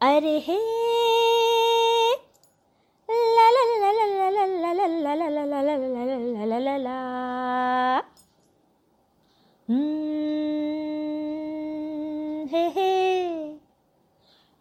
अरे हे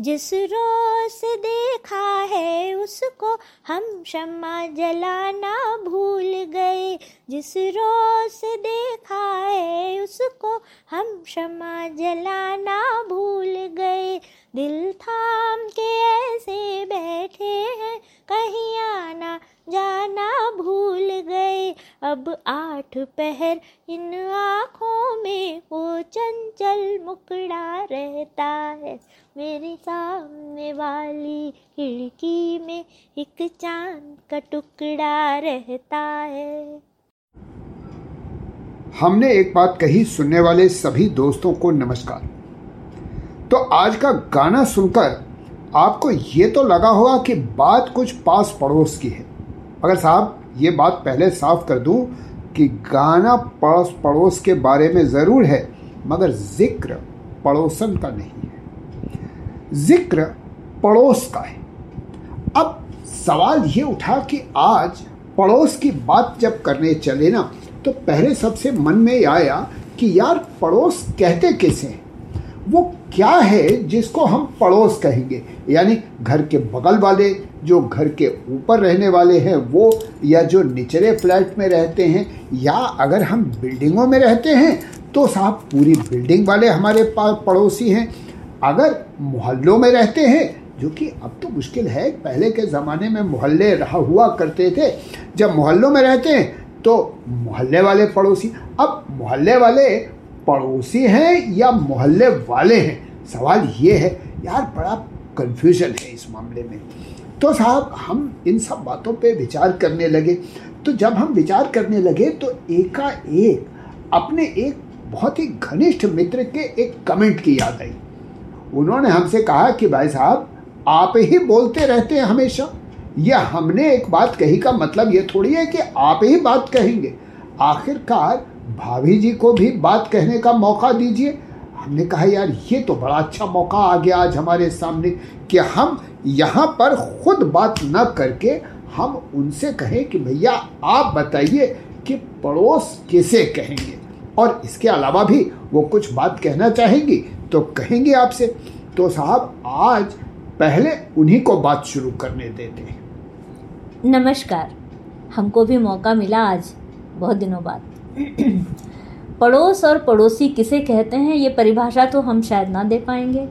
जिस रोज देखा है उसको हम क्षमा जलाना भूल गए। जिस रोज देखा है उसको हम क्षमा जलाना भूल गए। दिल थाम के ऐसे बैठे हैं, कहीं आना जाना भूल गए। अब आठ पहर इन आँखों में, वो चंचल मुकड़ा रहता है। मेरे सामने वाली खिड़की में एक चाँद का टुकड़ा रहता है। हमने एक बात कही सुनने वाले सभी दोस्तों को नमस्कार। तो आज का गाना सुनकर आपको ये तो लगा होगा कि बात कुछ पास पड़ोस की है। मगर साहब, ये बात पहले साफ़ कर दूँ कि गाना पड़ोस पड़ोस के बारे में ज़रूर है, मगर ज़िक्र पड़ोसन का नहीं है। ज़िक्र पड़ोस का है। अब सवाल ये उठा कि आज पड़ोस की बात जब करने चले ना तो पहले सबसे मन में आया कि यार पड़ोस कहते किसे हैं? वो क्या है जिसको हम पड़ोस कहेंगे? यानी घर के बगल वाले जो घर के ऊपर रहने वाले हैं, वो या जो निचले फ्लैट में रहते हैं, या अगर हम बिल्डिंगों में रहते हैं तो साहब पूरी बिल्डिंग वाले हमारे पास पड़ोसी हैं। अगर मोहल्लों में रहते हैं, जो कि अब तो मुश्किल है, पहले के ज़माने में मोहल्ले रहा हुआ करते थे, जब मोहल्लों में रहते हैं तो मोहल्ले वाले पड़ोसी, अब मोहल्ले वाले पड़ोसी हैं या मोहल्ले वाले हैं? सवाल ये है, यार बड़ा कन्फ्यूज़न है इस मामले में। तो साहब, हम इन सब बातों पे विचार करने लगे। तो जब हम विचार करने लगे तो एकाएक अपने एक बहुत ही घनिष्ठ मित्र के एक कमेंट की याद आई। उन्होंने हमसे कहा कि, भाई साहब, आप ही बोलते रहते हैं हमेशा। यह हमने एक बात कही का मतलब ये थोड़ी है कि आप ही बात कहेंगे। आखिरकार भाभी जी को भी बात कहने का मौका दीजिए। हमने कहा, यार, ये तो बड़ा अच्छा मौका आ गया आज हमारे सामने कि हम यहाँ पर खुद बात न करके हम उनसे कहें कि भैया, आप बताइए कि पड़ोस किसे कहेंगे? और इसके अलावा भी वो कुछ बात कहना चाहेंगी तो कहेंगे आपसे। तो साहब, आज पहले उन्हीं को बात शुरू करने देते हैं। नमस्कार। हमको भी मौका मिला आज बहुत दिनों बाद। पड़ोस और पड़ोसी किसे कहते हैं, ये परिभाषा तो हम शायद ना दे पाएँगे।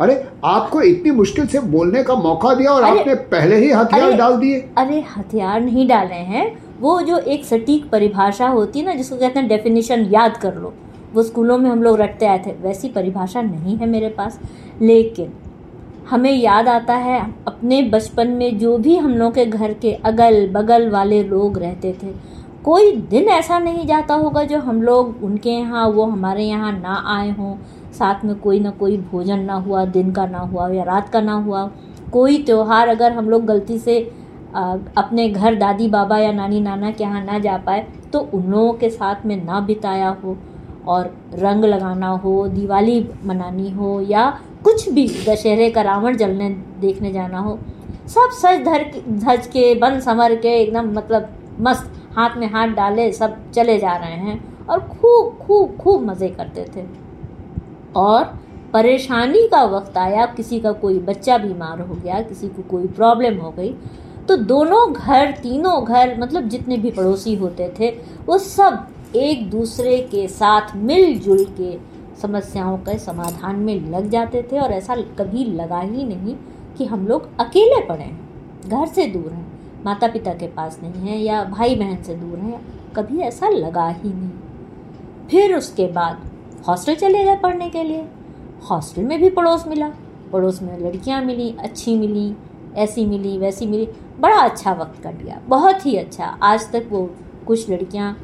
अरे आपको इतनी मुश्किल से बोलने का मौका दिया और आपने पहले ही हथियार डाल दिए। अरे हथियार नहीं डाले हैं। वो जो एक सटीक परिभाषा होती है ना जिसको कहते हैं डेफिनेशन याद कर लो। वो स्कूलों में हम लोग रटते आए थे। वैसी परिभाषा नहीं है मेरे पास। लेकिन हमें याद आता है अपने बचपन में जो भी हम लोग के घर के अगल बगल वाले लोग रहते थे कोई दिन ऐसा नहीं जाता होगा जो हम लोग उनके यहाँ वो हमारे यहाँ ना आए हों। साथ में कोई ना कोई भोजन ना हुआ, दिन का ना हुआ या रात का ना हुआ, कोई त्यौहार अगर हम लोग गलती से अपने घर दादी, बाबा या नानी, नाना के यहाँ ना जा पाए तो उन लोगों के साथ में ना बिताया हो और रंग लगाना हो, दिवाली मनानी हो या कुछ भी दशहरे का रावण जलने, देखने जाना हो, सब सज धर धज के, बन संवर के एकदम मतलब मस्त हाथ में हाथ डाले सब चले जा रहे हैं और खूब खूब खूब मज़े करते थे। और परेशानी का वक्त आया, किसी का कोई बच्चा बीमार हो गया, किसी को कोई प्रॉब्लम हो गई तो दोनों घर, तीनों घर मतलब जितने भी पड़ोसी होते थे, वो सब एक दूसरे के साथ मिलजुल के समस्याओं के समाधान में लग जाते थे और ऐसा कभी लगा ही नहीं कि हम लोग अकेले पड़े हैं, घर से दूर हैं माता पिता के पास नहीं है या भाई बहन से दूर हैं, कभी ऐसा लगा ही नहीं। फिर उसके बाद हॉस्टल चले गए पढ़ने के लिए। हॉस्टल में भी पड़ोस मिला। पड़ोस में लड़कियाँ मिली, अच्छी मिली, ऐसी मिली, वैसी मिली। बड़ा अच्छा वक्त कट गया। बहुत ही अच्छा। आज तक वो कुछ लड़कियाँ,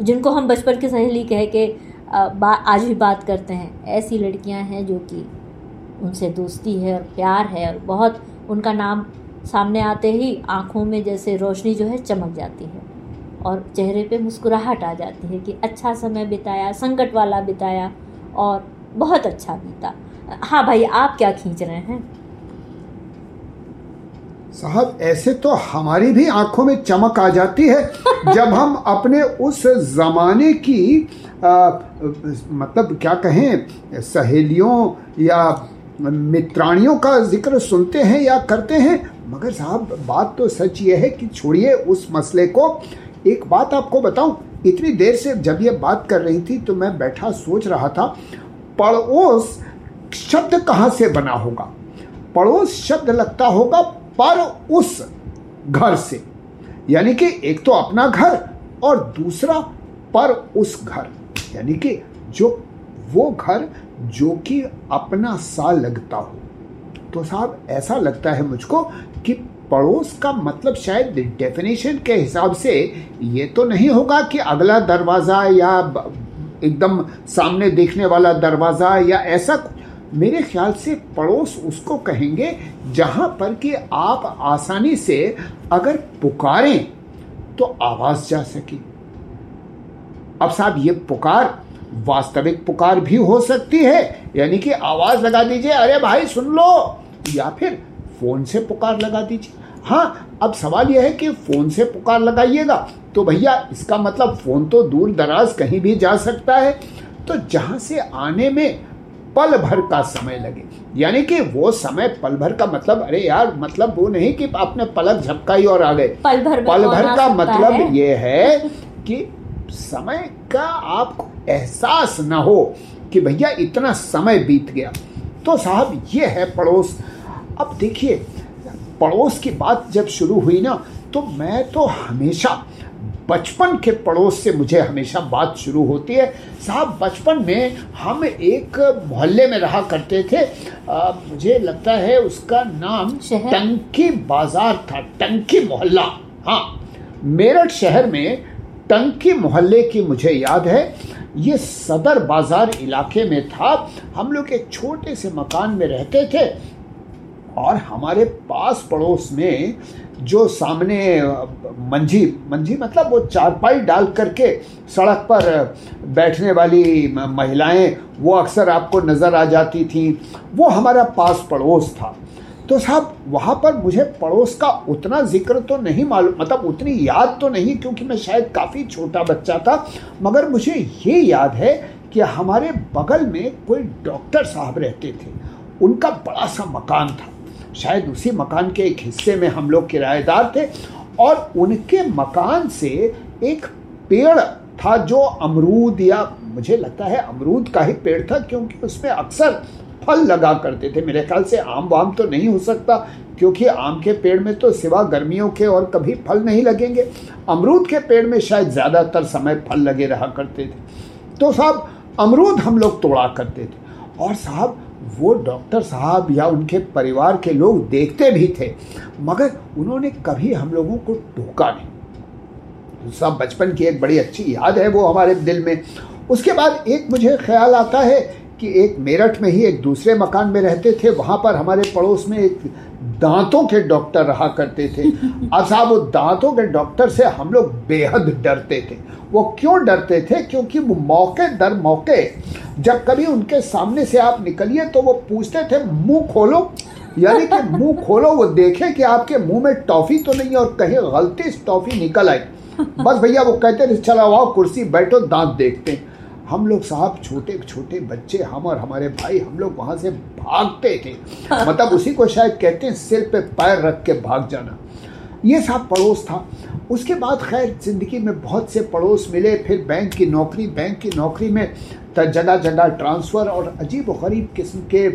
जिनको हम बचपन की सहेली कह के आज भी बात करते हैं, ऐसी लड़कियाँ हैं जो कि उनसे दोस्ती है और प्यार है और बहुत उनका नाम सामने आते ही आँखों में जैसे रोशनी जो है चमक जाती है। और चेहरे पे मुस्कुराहट आ जाती है कि अच्छा समय बिताया संकट वाला बिताया और बहुत अच्छा बीता। हाँ भाई आप क्या खींच रहे हैं? साहब ऐसे तो हमारी भी आँखों में चमक आ जाती है जब हम अपने उस जमाने की आ, मतलब क्या कहें सहेलियों या मित्राणियों का ज़िक्र सुनते हैं या करते हैं मगर साहब बात तो सच ये है कि छोड़िए उस मसले को। एक बात आपको बताऊँ, इतनी देर से जब ये बात कर रही थी तो मैं बैठा सोच रहा था, पड़ोस शब्द कहाँ से बना होगा? पड़ोस शब्द लगता होगा पर उस घर से। यानी कि एक तो अपना घर और दूसरा पर उस घर। यानी कि जो, वो घर जो कि अपना सा लगता हो। तो साहब, ऐसा लगता है मुझको कि पड़ोस का मतलब शायद डेफिनेशन के हिसाब से ये तो नहीं होगा कि अगला दरवाज़ा या एकदम सामने देखने वाला दरवाज़ा या ऐसा मेरे ख्याल से पड़ोस उसको कहेंगे जहाँ पर कि आप आसानी से अगर पुकारें तो आवाज़ जा सके। अब साहब, ये पुकार वास्तविक पुकार भी हो सकती है, यानी कि आवाज़ लगा दीजिए, अरे भाई सुन लो, या फिर फ़ोन से पुकार लगा दीजिए। हाँ अब सवाल यह है कि फ़ोन से पुकार लगाइएगा। तो भैया इसका मतलब फ़ोन तो दूर दराज कहीं भी जा सकता है। तो जहाँ से आने में पल भर का समय लगे। यानी कि वो समय पल भर का मतलब अरे यार मतलब वो नहीं कि आपने पलक झपकाई और आ गए। पल भर पल भर का मतलब है? ये है कि समय का आपको एहसास ना हो कि भैया इतना समय बीत गया। तो साहब ये है पड़ोस। अब देखिए पड़ोस की बात जब शुरू हुई ना तो मैं तो हमेशा बचपन के पड़ोस से मुझे हमेशा बात शुरू होती है। साहब बचपन में हम एक मोहल्ले में रहा करते थे। आ, मुझे लगता है उसका नाम टंकी बाज़ार था टंकी मोहल्ला। हाँ मेरठ शहर में टंकी मोहल्ले की मुझे याद है। ये सदर बाज़ार इलाके में था। हम लोग एक छोटे से मकान में रहते थे। और हमारे पास पड़ोस में जो सामने, मंझी मंझी मतलब वो चारपाई डाल करके सड़क पर बैठने वाली महिलाएँ, वो अक्सर आपको नज़र आ जाती थी। वो हमारा पास पड़ोस था। तो साहब, वहाँ पर मुझे पड़ोस का उतना ज़िक्र तो नहीं मालूम मतलब उतनी याद तो नहीं, क्योंकि मैं शायद काफ़ी छोटा बच्चा था, मगर मुझे ये याद है कि हमारे बगल में कोई डॉक्टर साहब रहते थे। उनका बड़ा सा मकान था। शायद उसी मकान के एक हिस्से में हम लोग किराएदार थे और उनके मकान से एक पेड़ था जो अमरूद या मुझे लगता है अमरूद का ही पेड़ था, क्योंकि उसमें अक्सर फल लगा करते थे। मेरे ख्याल से आम वाम तो नहीं हो सकता, क्योंकि आम के पेड़ में तो सिवा गर्मियों के और कभी फल नहीं लगेंगे। अमरूद के पेड़ में शायद ज़्यादातर समय फल लगे रहा करते थे। तो साहब, अमरूद हम लोग तोड़ा करते थे। और साहब वो डॉक्टर साहब या उनके परिवार के लोग देखते भी थे, मगर उन्होंने कभी हम लोगों को टोका नहीं। सब बचपन की एक बड़ी अच्छी याद है वो हमारे दिल में। उसके बाद एक मुझे ख्याल आता है कि एक मेरठ में ही एक दूसरे मकान में रहते थे, वहाँ पर हमारे पड़ोस में एक दांतों के डॉक्टर रहा करते थे। अब साहब वो दांतों के डॉक्टर से हम लोग बेहद डरते थे। वो क्यों डरते थे? क्योंकि वो मौके दर मौके जब कभी उनके सामने से आप निकलिए तो वो पूछते थे मुँह खोलो। यानी कि मुँह खोलो वो देखे कि आपके मुँह में टॉफी तो नहीं और कहीं गलती से टॉफी निकल आई। बस भैया वो कहते थे चला आओ कुर्सी बैठो दांत देखते हैं। हम लोग साहब छोटे छोटे बच्चे हम और हमारे भाई हम लोग वहाँ से भागते थे। मतलब उसी को शायद कहते हैं सिर पे पैर रख के भाग जाना। ये साहब पड़ोस था। उसके बाद खैर ज़िंदगी में बहुत से पड़ोस मिले फिर बैंक की नौकरी बैंक की नौकरी में जगह जगह ट्रांसफ़र और अजीब गरीब किस्म के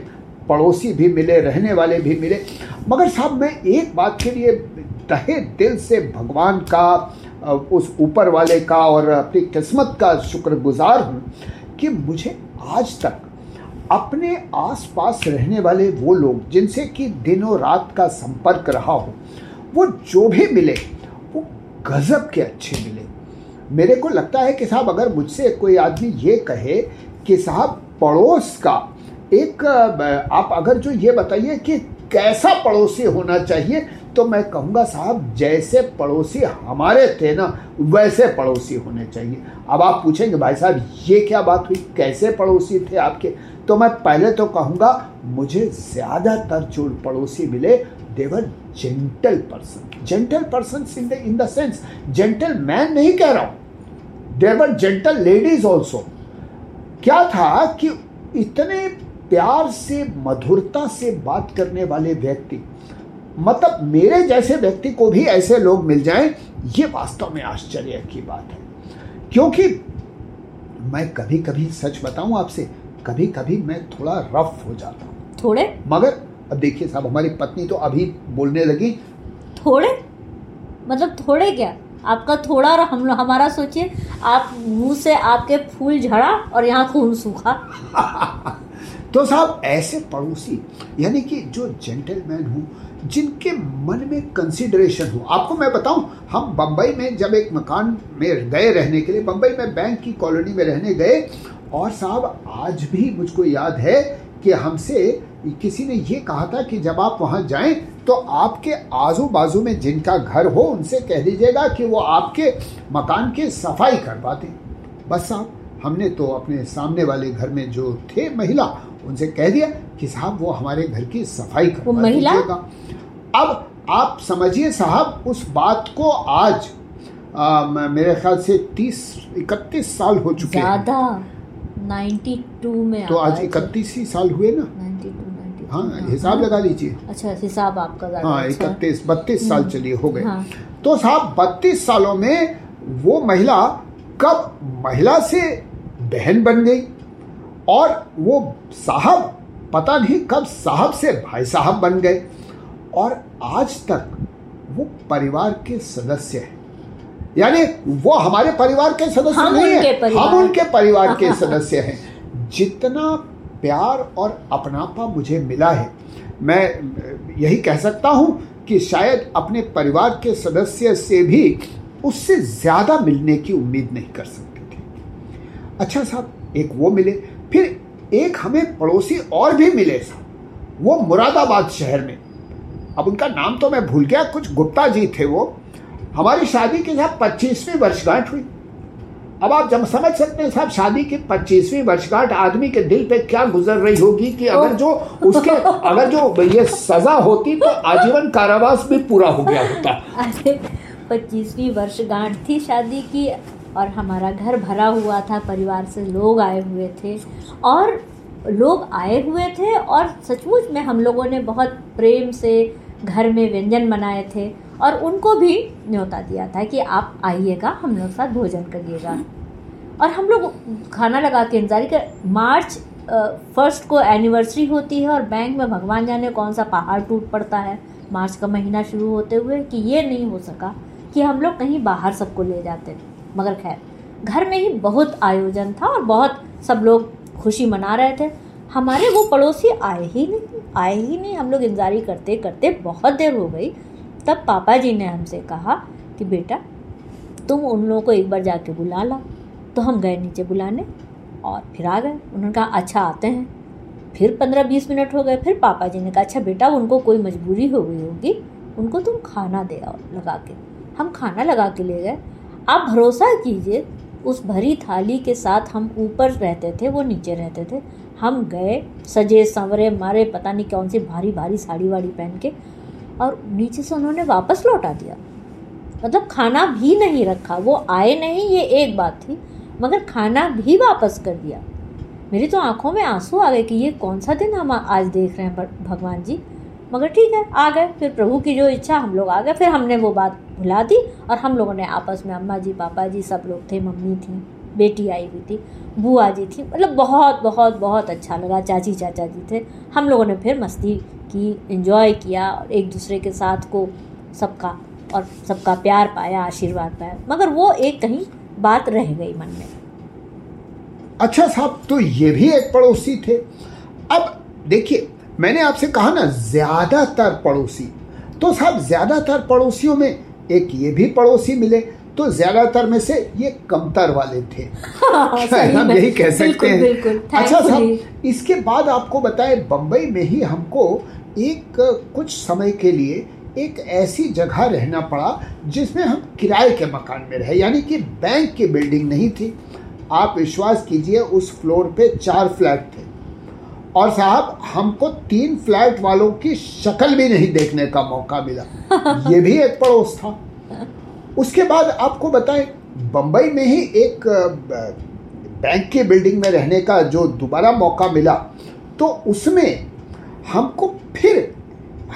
पड़ोसी भी मिले रहने वाले भी मिले। मगर साहब मैं एक बात के लिए तहे दिल से भगवान का उस ऊपर वाले का और अपनी किस्मत का शुक्रगुजार हूँ कि मुझे आज तक अपने आसपास रहने वाले वो लोग जिनसे कि दिनों रात का संपर्क रहा हो, वो जो भी मिले, वो गजब के अच्छे मिले। मेरे को लगता है कि साहब, अगर मुझसे कोई आदमी ये कहे कि साहब, पड़ोस का एक, आप अगर जो ये बताइए कि कैसा पड़ोसी होना चाहिए तो मैं कहूँगा साहब, जैसे पड़ोसी हमारे थे ना, वैसे पड़ोसी होने चाहिए। अब आप पूछेंगे, भाई साहब, ये क्या बात हुई? कैसे पड़ोसी थे आपके? तो मैं पहले तो कहूँगा, मुझे ज़्यादातर जो पड़ोसी मिले they were gentle person gentle person in the in the sense gentleman नहीं कह रहा हूँ। देवर जेंटल लेडीज़ ऑल्सो क्या था कि इतने प्यार से, मधुरता से बात करने वाले व्यक्ति मतलब मेरे जैसे व्यक्ति को भी ऐसे लोग मिल जाएँ ये वास्तव में आश्चर्य की बात है। क्योंकि मैं कभी कभी सच बताऊँ आपसे कभी कभी मैं थोड़ा रफ हो जाता हूँ। थोड़े? मगर अब देखिए साहब हमारी पत्नी तो अभी बोलने लगी। थोड़े? मतलब थोड़े क्या? आपका थोड़ा और हम हमारा सोचिए आप मुँह से आपके फूल झड़ा और यहाँ खून सूखा। तो साहब ऐसे पड़ोसी यानी कि जो जेंटलमैन हूँ जिनके मन में कंसिडरेशन हो। आपको मैं बताऊँ, हम बम्बई में जब एक मकान में गए रहने के लिए बम्बई में बैंक की कॉलोनी में रहने गए, और साहब, आज भी मुझको याद है कि हमसे किसी ने ये कहा था कि जब आप वहाँ जाएँ तो आपके आजू बाजू में जिनका घर हो, उनसे कह दीजिएगा कि वो आपके मकान की सफ़ाई करवा दें बस साहब, हमने तो अपने सामने वाले घर में जो थे महिला उनसे कह दिया कि साहब वो हमारे घर की सफ़ाई करवा दीजिएगा। अब आप समझिए साहब उस बात को आज आ, मेरे ख्याल से तीस इकतीस साल हो चुके ज़्यादा। नाइन्टी टू में तो आज इकतीस ही साल हुए ना? हाँ, हाँ। हिसाब हाँ। लगा लीजिए। अच्छा हिसाब आपका हाँ अच्छा इकतीस बत्तीस साल हम्म, चलिए हो गए। हाँ। तो साहब बत्तीस सालों में वो महिला कब महिला से बहन बन गई? और वो साहब पता नहीं कब साहब से भाई साहब बन गए। और आज तक वो परिवार के सदस्य हैं। यानी वो हमारे परिवार के सदस्य हम नहीं है हम उनके परिवार के सदस्य हैं। जितना प्यार और अपनापा मुझे मिला है मैं यही कह सकता हूँ कि शायद अपने परिवार के सदस्य से भी उससे ज़्यादा मिलने की उम्मीद नहीं कर सकते थे। अच्छा साहब एक वो मिले फिर एक हमें पड़ोसी और भी मिले साहब वो मुरादाबाद शहर में। अब उनका नाम तो मैं भूल गया कुछ गुप्ता जी थे वो। हमारी शादी की साहब पच्चीसवीं वर्षगांठ हुई। अब आप जब समझ सकते हैं साहब शादी की पच्चीसवीं वर्षगांठ आदमी के दिल पे क्या गुजर रही होगी कि अगर जो उसके अगर जो ये सजा होती तो आजीवन कारावास भी पूरा हो गया होता। पच्चीसवीं वर्षगांठ थी शादी की। और हमारा घर भरा हुआ था, परिवार से लोग आए हुए थे और लोग आए हुए थे और सचमुच में हम लोगों ने बहुत प्रेम से घर में व्यंजन बनाए थे और उनको भी न्योता दिया था कि आप आइएगा, हम लोग साथ भोजन करिएगा। और हम लोग खाना लगा के इंतज़ार कर मार्च फ़र्स्ट को एनिवर्सरी होती है और बैंक में भगवान जाने कौन सा पहाड़ टूट पड़ता है। मार्च का महीना शुरू होते हुए कि ये नहीं हो सका कि हम लोग कहीं बाहर सबको ले जाते। मगर खैर, घर में ही बहुत आयोजन था और बहुत सब लोग खुशी मना रहे थे। हमारे वो पड़ोसी आए ही नहीं, आए ही नहीं। हम लोग इंतजारी करते करते बहुत देर हो गई। तब पापा जी ने हमसे कहा कि बेटा, तुम उन लोगों को एक बार जाके बुला ला। तो हम गए नीचे बुलाने और फिर आ गए। उन्होंने कहा अच्छा आते हैं। फिर पंद्रह बीस मिनट हो गए। फिर पापा जी ने कहा अच्छा बेटा, उनको कोई मजबूरी हो गई होगी। उनको तुम खाना दे लगा के। हम खाना लगा के ले गए। आप भरोसा कीजिए, उस भरी थाली के साथ हम ऊपर रहते थे, वो नीचे रहते थे। हम गए, सजे, संवरे, मारे, पता नहीं कौन सी भारी भारी साड़ी वाड़ी पहन के, और नीचे से उन्होंने वापस लौटा दिया। मतलब खाना भी नहीं रखा, वो आए नहीं, ये एक बात थी, मगर खाना भी वापस कर दिया। मेरी तो आँखों में आँसू आ गए कि ये कौन सा दिन हम आज देख रहे हैं भगवान जी। मगर ठीक है, आ गए, फिर प्रभु की जो इच्छा, हम लोग आ गए, फिर हमने वो बात भुला दी और हम लोगों ने आपस में अम्मा जी, पापा जी सब लोग थे, मम्मी थी, बेटी आई हुई थी, बुआ जी थी मतलब बहुत बहुत बहुत अच्छा लगा, चाची, चाचा जी थे। हम लोगों ने फिर मस्ती की इन्जॉय किया और एक दूसरे के साथ को सबका और सबका प्यार पाया, आशीर्वाद पाया। मगर वो एक कहीं बात रह गई मन में। अच्छा साहब तो ये भी एक पड़ोसी थे। अब देखिए, मैंने आपसे कहा ना, ज़्यादातर पड़ोसी। तो साहब, ज़्यादातर पड़ोसियों में एक ये भी पड़ोसी मिले तो ज़्यादातर में से ये कमतर वाले थे। हाँ, हम यही कह सकते हैं। अच्छा साहब इसके बाद आपको बताए बम्बई में ही हमको एक कुछ समय के लिए एक ऐसी जगह रहना पड़ा जिसमें हम किराए के मकान में रहे यानी कि बैंक की बिल्डिंग नहीं थी। आप विश्वास कीजिए उस फ्लोर पे चार फ्लैट थे। और साहब हमको तीन फ्लैट वालों की शक्ल भी नहीं देखने का मौका मिला। ये भी एक पड़ोस था। उसके बाद आपको बताएँ बम्बई में ही एक बैंक की बिल्डिंग में रहने का जो दोबारा मौका मिला तो उसमें हमको फिर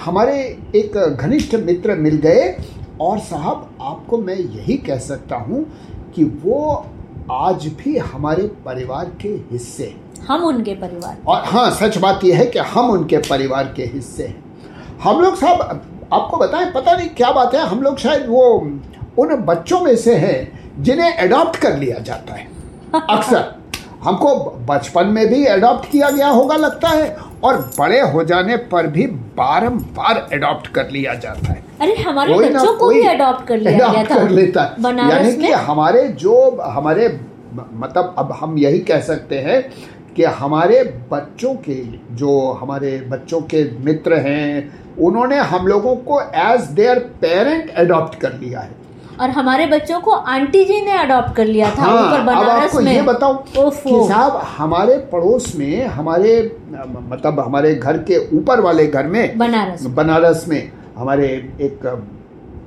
हमारे एक घनिष्ठ मित्र मिल गए और साहब आपको मैं यही कह सकता हूँ कि वो आज भी हमारे परिवार के हिस्से हैं। हम उनके परिवार और हाँ। सच बात यह है कि हम उनके परिवार के हिस्से हैं। हम लोग साहब आपको बताएँ पता नहीं क्या बात है हम लोग शायद वो उन बच्चों में से हैं जिन्हें अडॉप्ट कर लिया जाता है। अक्सर हमको बचपन में भी अडॉप्ट किया गया होगा लगता है और बड़े हो जाने पर भी बारंबार अडॉप्ट कर लिया जाता है। अरे हमारे कोई बच्चों को भी अडॉप्ट कर लिया गया था। कर लेता है। यानी कि हमारे जो हमारे मतलब अब हम यही कह सकते हैं कि हमारे बच्चों के जो हमारे बच्चों के मित्र हैं उन्होंने हम लोगों को एज देयर पेरेंट अडॉप्ट कर लिया है। और हमारे बच्चों को आंटी जी ने अडॉप्ट कर लिया था ऊपर अब बनारस आपको में। ये बताऊँ ओफो। कि साहब हमारे पड़ोस में हमारे मतलब हमारे घर के ऊपर वाले घर में बनारस बनारस में हमारे एक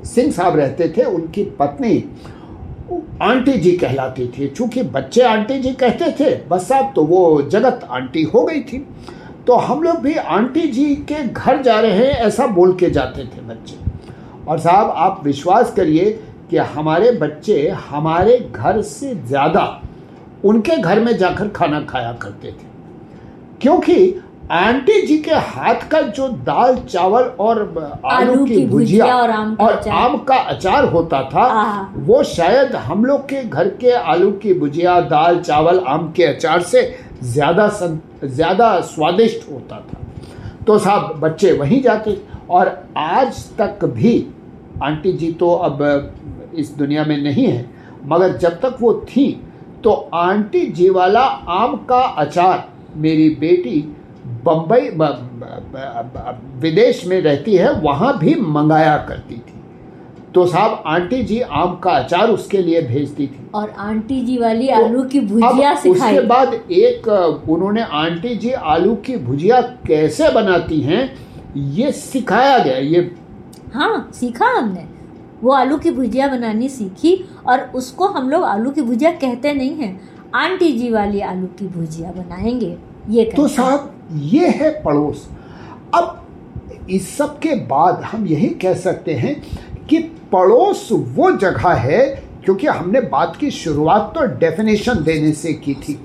सिंह साहब रहते थे उनकी पत्नी आंटी जी कहलाती थी। चूँकि बच्चे आंटी जी कहते थे, बस साहब तो वो जगत आंटी हो गई थी। तो हम लोग भी आंटी जी के घर जा रहे हैं, ऐसा बोल के जाते थे बच्चे। और साहब, आप विश्वास करिए कि हमारे बच्चे हमारे घर से ज़्यादा उनके घर में जाकर खाना खाया करते थे। क्योंकि आंटी जी के हाथ का जो दाल चावल और आलू, की, भुजिया और आम का और आम का अचार होता था वो शायद हम लोग के घर के आलू की भुजिया दाल चावल आम के अचार से ज़्यादा सं, ज़्यादा स्वादिष्ट होता था। तो साहब बच्चे वहीं जाते। और आज तक भी आंटी जी तो अब इस दुनिया में नहीं है मगर जब तक वो थी तो आंटी जी वाला आम का अचार मेरी बेटी बम्बई विदेश में रहती है वहाँ भी मंगाया करती थी। तो साहब आंटी जी आम का अचार उसके लिए भेजती थी। और आंटी जी वाली तो आलू की भुजिया सिखाई। उसके बाद एक उन्होंने आंटी जी आलू की भुजिया कैसे बनाती हैं ये सिखाया गया ये हाँ सीखा हमने। वो आलू की भुजिया बनानी सीखी और उसको हम लोग आलू की भुजिया कहते नहीं हैं। आंटी जी वाली आलू की भुजिया बनाएँगे ये तो साहब ये है पड़ोस। अब इस सब के बाद हम यही कह सकते हैं कि पड़ोस वो जगह है क्योंकि हमने बात की शुरुआत तो डेफिनेशन देने से की थी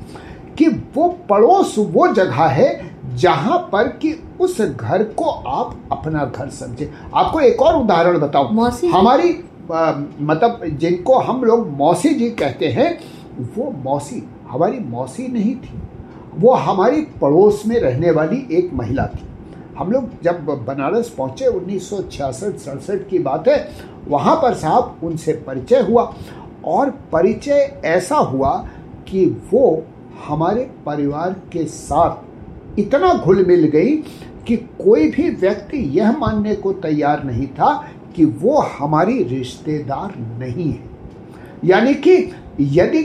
कि वो पड़ोस वो जगह है जहाँ पर कि उस घर को आप अपना घर समझे। आपको एक और उदाहरण बताओ हमारी अ, मतलब जिनको हम लोग मौसी जी कहते हैं वो मौसी हमारी मौसी नहीं थी। वो हमारी पड़ोस में रहने वाली एक महिला थी। हम लोग जब बनारस पहुँचे, उन्नीस सौ सड़सठ की बात है, वहाँ पर साहब उनसे परिचय हुआ और परिचय ऐसा हुआ कि वो हमारे परिवार के साथ इतना घुल मिल गई कि कोई भी व्यक्ति यह मानने को तैयार नहीं था कि वो हमारी रिश्तेदार नहीं है। यानी कि यदि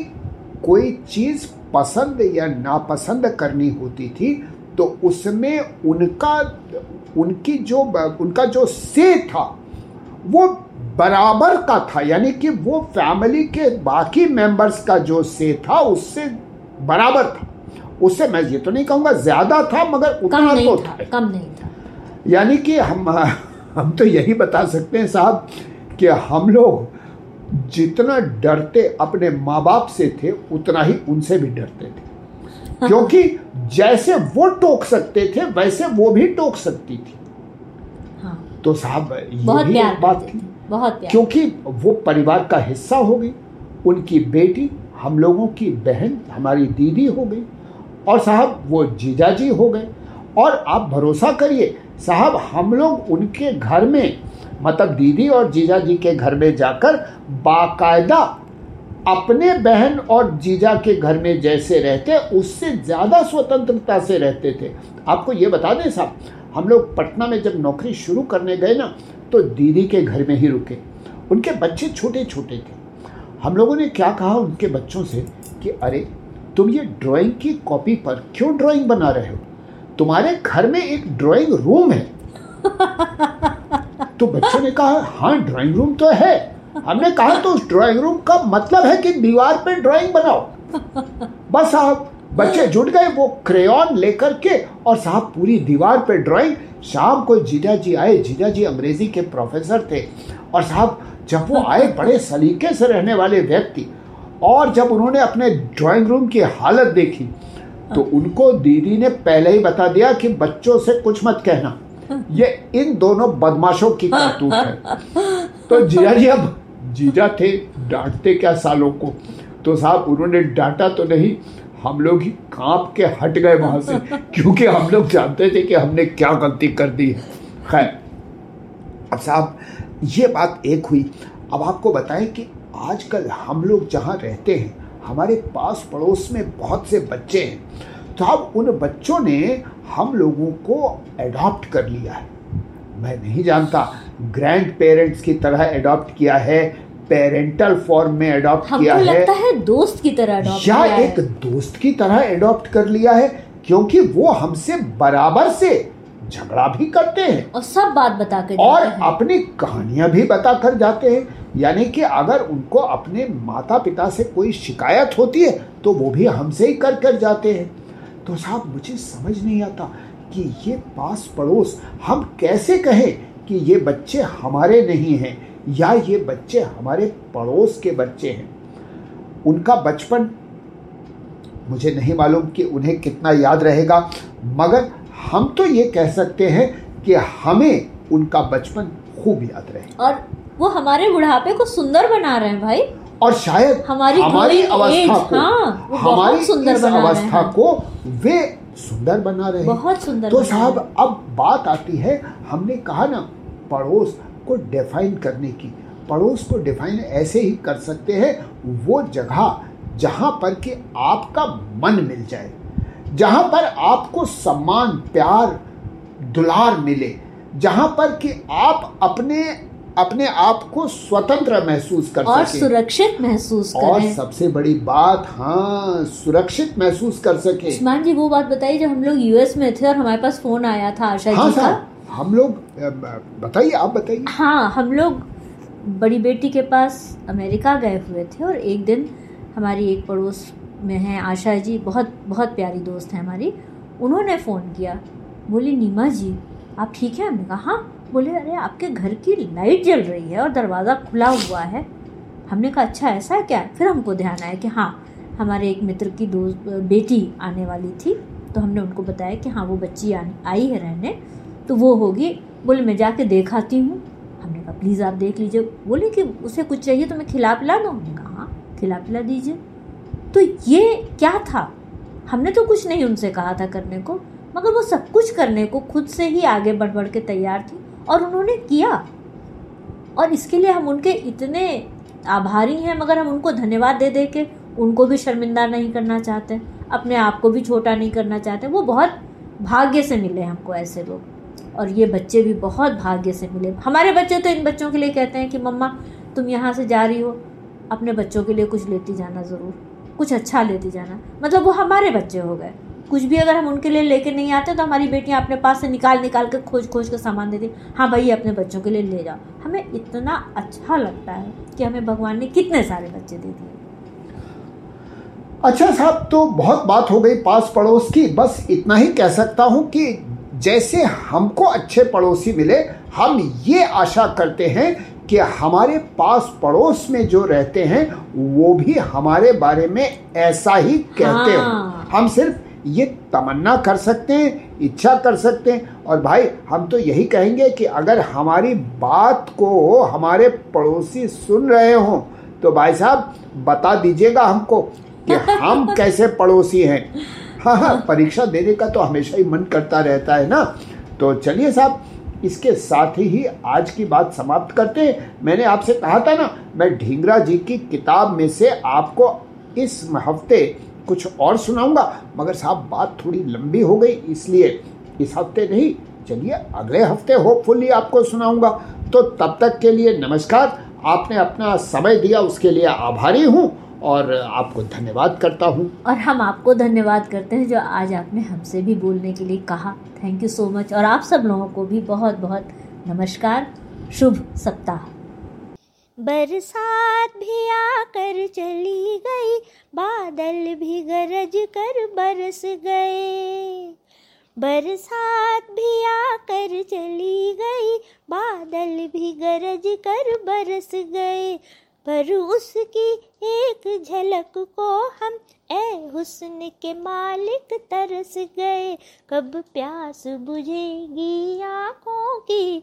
कोई चीज़ पसंद या नापसंद करनी होती थी तो उसमें उनका उनकी जो उनका जो से था वो बराबर का था यानी कि वो फैमिली के बाकी मेंबर्स का जो से था उससे बराबर था। उससे मैं ये तो नहीं कहूँगा ज़्यादा था मगर कम उतना नहीं तो था था। कम नहीं था। यानी कि हम हम तो यही बता सकते हैं साहब कि हम लोग जितना डरते अपने माँ बाप से थे उतना ही उनसे भी डरते थे। क्योंकि जैसे वो टोक सकते थे वैसे वो भी टोक सकती थी। हाँ। तो साहब ये बात थी। बहुत क्योंकि वो परिवार का हिस्सा हो गई उनकी बेटी हम लोगों की बहन हमारी दीदी हो गई और साहब वो जीजा जी हो गए। और आप भरोसा करिए साहब हम लोग उनके घर में मतलब दीदी और जीजा जी के घर में जाकर बाकायदा अपने बहन और जीजा के घर में जैसे रहते, उससे ज़्यादा स्वतंत्रता से रहते थे। आपको ये बता दें साहब, हम लोग पटना में जब नौकरी शुरू करने गए ना तो दीदी के घर में ही रुके। उनके बच्चे छोटे छोटे थे। हम लोगों ने क्या कहा उनके बच्चों से कि, अरे, तुम ये ड्राइंग की कॉपी पर क्यों ड्राइंग बना रहे हो? तुम्हारे घर में एक ड्राइंग रूम है। तो बच्चों ने कहा हाँ ड्राइंग रूम तो है। हमने कहा तो ड्राइंग रूम का मतलब है कि दीवार पे ड्राइंग बनाओ। बस साहब बच्चे जुट गए, वो क्रेयॉन लेकर के और साहब पूरी दीवार पे ड्राइंग शाम को जीजा जी आए, जीजा जी अंग्रेज़ी के प्रोफेसर थे और साहब, जब वो आए, बड़े सलीके से रहने वाले व्यक्ति और जब उन्होंने अपने ड्राइंग रूम की हालत देखी तो उनको दीदी ने पहले ही बता दिया कि बच्चों से कुछ मत कहना। ये इन दोनों बदमाशों की करतूत है। तो जीजा जी अब जीजा थे, डांटते क्या सालों को? तो साहब उन्होंने डांटा तो नहीं, हम लोग ही काँप के हट गए वहाँ से, क्योंकि हम लोग जानते थे कि हमने क्या गलती कर दी है। खैर, अब साहब, ये बात एक हुई। अब आपको बताएँ कि आजकल हम लोग जहाँ रहते हैं, हमारे पास पड़ोस में बहुत से बच्चे हैं। तो अब उन बच्चों ने हम लोगों को अडॉप्ट कर लिया है। मैं नहीं जानता ग्रैंड पेरेंट्स की तरह अडॉप्ट किया है पेरेंटल फॉर्म में अडॉप्ट किया हमको है। लगता है दोस्त की तरह अडॉप्ट या किया है। एक दोस्त की तरह अडॉप्ट कर लिया है क्योंकि वो हमसे बराबर से झगड़ा भी करते हैं। और सब बात बता के और अपनी कहानियाँ भी बता कर जाते हैं। यानी कि अगर उनको अपने माता पिता से कोई शिकायत होती है तो वो भी हमसे ही कर कर जाते हैं। तो साहब मुझे समझ नहीं आता कि ये पास पड़ोस हम कैसे कहें कि ये बच्चे हमारे नहीं हैं या ये बच्चे हमारे पड़ोस के बच्चे हैं। उनका बचपन मुझे नहीं मालूम कि उन्हें कितना याद रहेगा मगर हम तो ये कह सकते हैं कि हमें उनका बचपन खूब याद रहे। और वो हमारे बुढ़ापे को सुंदर बना रहे हैं भाई। और शायद हमारी हमारी अवस्था को हाँ, हमारी सुंदर अवस्था को वे सुंदर बना रहे हैं। बहुत सुंदर तो साहब अब बात आती है हमने कहा ना पड़ोस को डिफाइन करने की। पड़ोस को डिफाइन ऐसे ही कर सकते हैं वो जगह जहाँ पर कि आपका मन मिल जाए। जहाँ पर आपको सम्मान प्यार दुलार मिले। जहाँ पर कि आप अपने अपने आप को स्वतंत्र महसूस कर और सकें। सुरक्षित महसूस करें। और सबसे बड़ी बात हाँ सुरक्षित महसूस कर सके। उस्मान जी वो बात बताइए जब हम लोग यूएस में थे और हमारे पास फ़ोन आया था आशा हाँ जी का हम लोग बताइए आप बताइए। हाँ हम लोग बड़ी बेटी के पास अमेरिका गए हुए थे और एक दिन हमारी एक पड़ोस में है आशा जी बहुत बहुत प्यारी दोस्त है हमारी उन्होंने फ़ोन किया। बोली नीमा जी आप ठीक हैं? हमने कहा हाँ। बोले, अरे, आपके घर की लाइट जल रही है और दरवाज़ा खुला हुआ है। हमने कहा अच्छा ऐसा है क्या? फिर हमको ध्यान आया कि हाँ हमारे एक मित्र की दोस्त बेटी आने वाली थी तो हमने उनको बताया कि हाँ वो बच्ची आई है रहने तो वो होगी। बोले, मैं जाके देखाती हूँ। हमने कहा, प्लीज़, आप देख लीजिए। बोले कि, उसे कुछ चाहिए तो मैं खिला पिला दूँ? हमने कहा हाँ खिला पिला दीजिए। तो ये क्या था? हमने तो कुछ नहीं उनसे कहा था करने को, मगर वो सब कुछ करने को खुद से ही आगे बढ़ बढ़ के तैयार थी। और उन्होंने किया। और इसके लिए हम उनके इतने आभारी हैं, मगर हम उनको धन्यवाद दे दे के उनको भी शर्मिंदा नहीं करना चाहते, अपने आप को भी छोटा नहीं करना चाहते। वो बहुत भाग्य से मिले हमको ऐसे लोग। और ये बच्चे भी बहुत भाग्य से मिले। हमारे बच्चे तो इन बच्चों के लिए कहते हैं कि, मम्मा, तुम यहाँ से जा रही हो, अपने बच्चों के लिए कुछ लेती जाना ज़रूर। कुछ अच्छा लेती जाना। मतलब वो हमारे बच्चे हो गए। कुछ भी अगर हम उनके लिए लेके नहीं आते तो हमारी बेटियाँ अपने पास से निकाल निकाल के खोज खोज के सामान देती। हाँ भाई अपने बच्चों के लिए ले जाओ। हमें इतना अच्छा लगता है कि हमें भगवान ने कितने सारे बच्चे दे दिए। अच्छा साहब तो बहुत बात हो गई पास पड़ोस की। बस इतना ही कह सकता हूँ कि जैसे हमको अच्छे पड़ोसी मिले हम ये आशा करते हैं कि हमारे पास पड़ोस में जो रहते हैं वो भी हमारे बारे में ऐसा ही कहते हाँ। हो। हम सिर्फ़ ये तमन्ना कर सकते हैं इच्छा कर सकते हैं। और भाई हम तो यही कहेंगे कि अगर हमारी बात को हमारे पड़ोसी सुन रहे हों तो भाई साहब बता दीजिएगा हमको कि हम कैसे पड़ोसी हैं। हाँ हाँ परीक्षा देने का तो हमेशा ही मन करता रहता है ना। तो चलिए साहब इसके साथ ही आज की बात समाप्त करते हैं। मैंने आपसे कहा था ना मैं ढींगरा जी की किताब में से आपको इस हफ़्ते कुछ और सुनाऊँगा। मगर साहब बात थोड़ी लंबी हो गई इसलिए इस हफ़्ते नहीं चलिए अगले हफ़्ते होपफुली आपको सुनाऊँगा। तो तब तक के लिए नमस्कार। आपने अपना समय दिया उसके लिए आभारी हूँ और आपको धन्यवाद करता हूँ। और हम आपको धन्यवाद करते हैं जो आज आपने हमसे भी बोलने के लिए कहा। थैंक यू सो मच और आप सब लोगों को भी बहुत बहुत नमस्कार। शुभ सप्ताह। बरसात भी आकर चली गई बादल भी गरज कर बरस गए। बरसात भी आकर चली गई। बादल भी गरज कर बरस गए। पर उसकी एक झलक को हम ए हुस्न के मालिक तरस गए। कब प्यास बुझेगी आँखों की